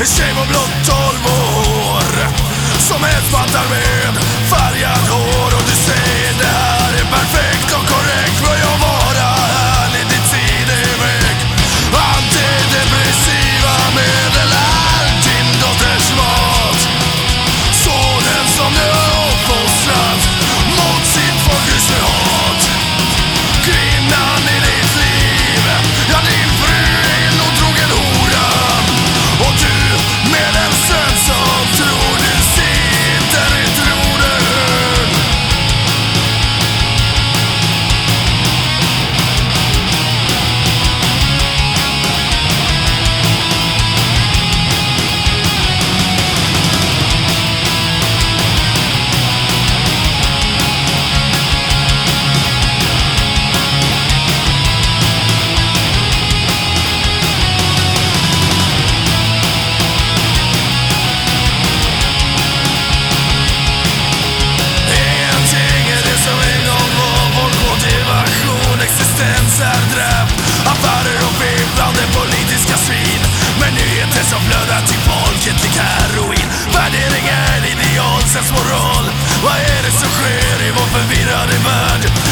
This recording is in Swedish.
En tjej var blott tolv år Som helst fattar mer. klassens moral? Vad är det som sker i vår förvirrade värld?